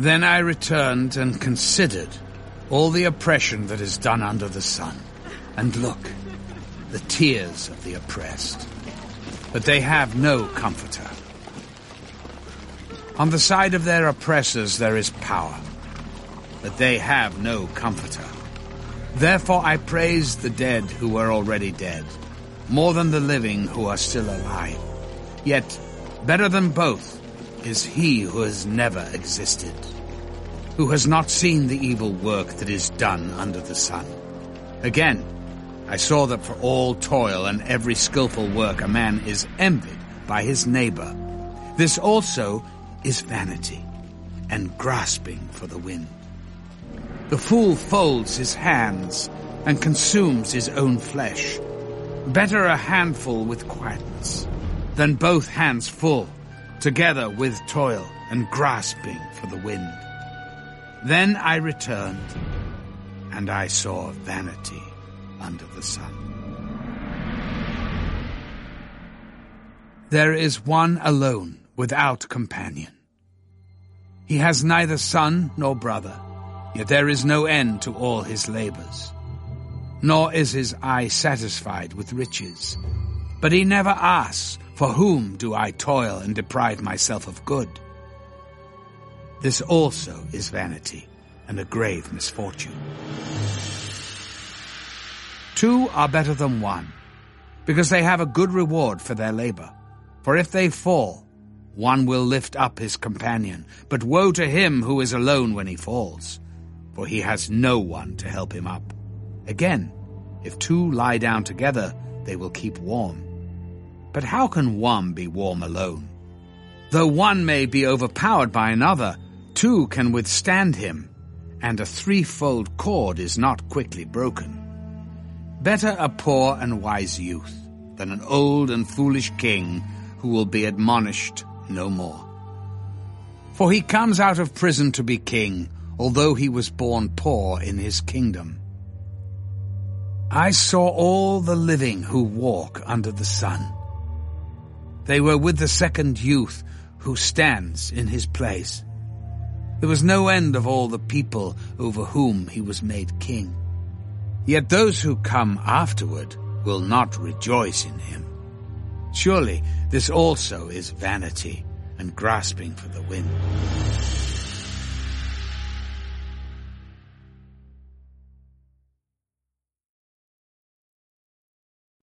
Then I returned and considered all the oppression that is done under the sun. And look, the tears of the oppressed. But they have no comforter. On the side of their oppressors there is power, but they have no comforter. Therefore I praise the dead who are already dead, more than the living who are still alive. Yet, better than both is he who has never existed, who has not seen the evil work that is done under the sun. Again, I saw that for all toil and every skillful work a man is envied by his neighbor. This also is vanity and grasping for the wind. The fool folds his hands and consumes his own flesh. Better a handful with quietness than both hands full, together with toil and grasping for the wind. Then I returned, and I saw vanity under the sun. There is one alone, without companion. He has neither son nor brother, yet there is no end to all his labors. Nor is his eye satisfied with riches. But he never asks, For whom do I toil and deprive myself of good? This also is vanity and a grave misfortune. Two are better than one, because they have a good reward for their labor. For if they fall, one will lift up his companion, but woe to him who is alone when he falls, for he has no one to help him up. Again, if two lie down together, they will keep warm. But how can one be warm alone? Though one may be overpowered by another, two can withstand him, and a threefold cord is not quickly broken. Better a poor and wise youth than an old and foolish king who will be admonished no more. For he comes out of prison to be king, although he was born poor in his kingdom. I saw all the living who walk under the sun. They were with the second youth who stands in his place. There was no end of all the people over whom he was made king. Yet those who come afterward will not rejoice in him. Surely this also is vanity and grasping for the wind.